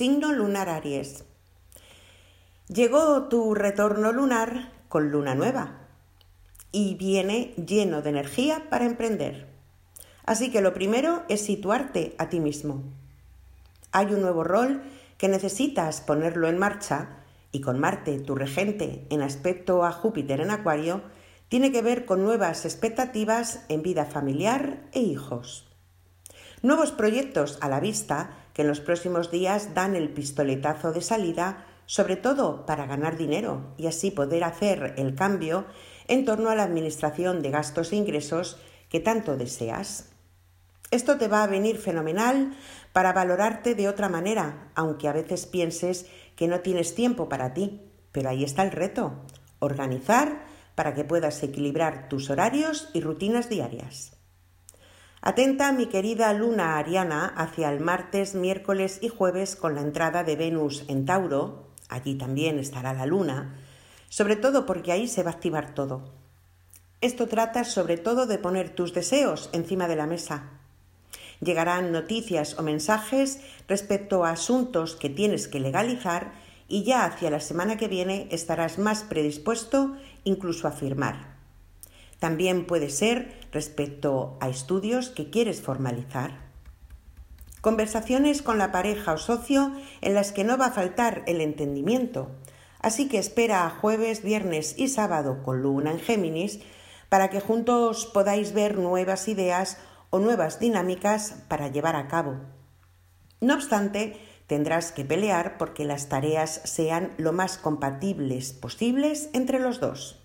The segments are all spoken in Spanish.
Signo lunar Aries. Llegó tu retorno lunar con luna nueva y viene lleno de energía para emprender. Así que lo primero es situarte a ti mismo. Hay un nuevo rol que necesitas ponerlo en marcha y con Marte, tu regente, en aspecto a Júpiter en Acuario, tiene que ver con nuevas expectativas en vida familiar e hijos. Nuevos proyectos a la vista en los próximos días dan el pistoletazo de salida, sobre todo para ganar dinero y así poder hacer el cambio en torno a la administración de gastos e ingresos que tanto deseas. Esto te va a venir fenomenal para valorarte de otra manera, aunque a veces pienses que no tienes tiempo para ti. Pero ahí está el reto, organizar para que puedas equilibrar tus horarios y rutinas diarias. Atenta, mi querida luna ariana, hacia el martes, miércoles y jueves con la entrada de Venus en Tauro, allí también estará la luna, sobre todo porque ahí se va a activar todo. Esto trata sobre todo de poner tus deseos encima de la mesa. Llegarán noticias o mensajes respecto a asuntos que tienes que legalizar y ya hacia la semana que viene estarás más predispuesto incluso a firmar. También puede ser respecto a estudios que quieres formalizar. Conversaciones con la pareja o socio en las que no va a faltar el entendimiento. Así que espera a jueves, viernes y sábado con luna en Géminis para que juntos podáis ver nuevas ideas o nuevas dinámicas para llevar a cabo. No obstante, tendrás que pelear porque las tareas sean lo más compatibles posibles entre los dos.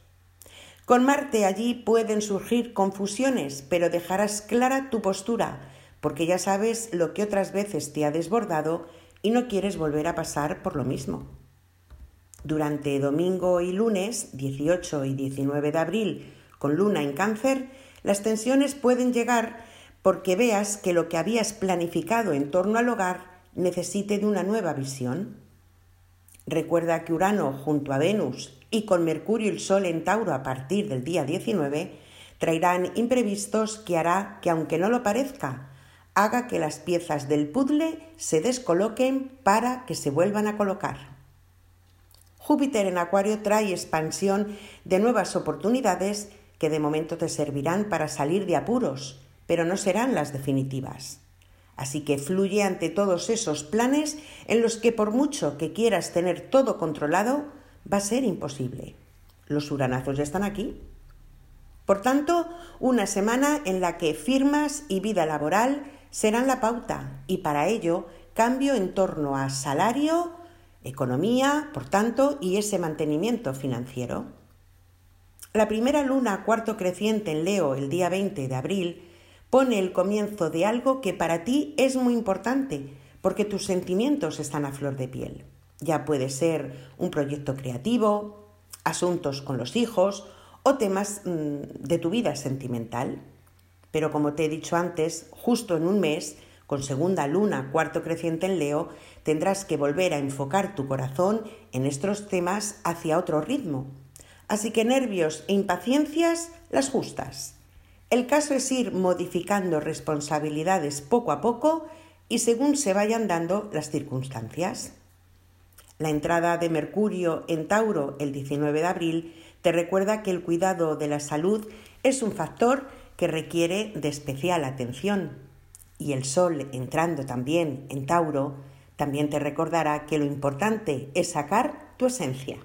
Con Marte allí pueden surgir confusiones, pero dejarás clara tu postura, porque ya sabes lo que otras veces te ha desbordado y no quieres volver a pasar por lo mismo. Durante domingo y lunes, 18 y 19 de abril, con luna en cáncer, las tensiones pueden llegar porque veas que lo que habías planificado en torno al hogar necesite de una nueva visión. Recuerda que Urano junto a Venus y con Mercurio y el Sol en Tauro a partir del día 19 traerán imprevistos que hará que aunque no lo parezca, haga que las piezas del puzzle se descoloquen para que se vuelvan a colocar. Júpiter en Acuario trae expansión de nuevas oportunidades que de momento te servirán para salir de apuros, pero no serán las definitivas. Así que fluye ante todos esos planes en los que por mucho que quieras tener todo controlado, va a ser imposible. Los uranazos ya están aquí. Por tanto, una semana en la que firmas y vida laboral serán la pauta y para ello cambio en torno a salario, economía, por tanto, y ese mantenimiento financiero. La primera luna cuarto creciente en Leo el día 20 de abril pone el comienzo de algo que para ti es muy importante, porque tus sentimientos están a flor de piel. Ya puede ser un proyecto creativo, asuntos con los hijos o temas mm, de tu vida sentimental. Pero como te he dicho antes, justo en un mes, con segunda luna, cuarto creciente en Leo, tendrás que volver a enfocar tu corazón en estos temas hacia otro ritmo. Así que nervios e impaciencias las justas. El caso es ir modificando responsabilidades poco a poco y según se vayan dando las circunstancias. La entrada de Mercurio en Tauro el 19 de abril te recuerda que el cuidado de la salud es un factor que requiere de especial atención. Y el Sol entrando también en Tauro también te recordará que lo importante es sacar tu esencia.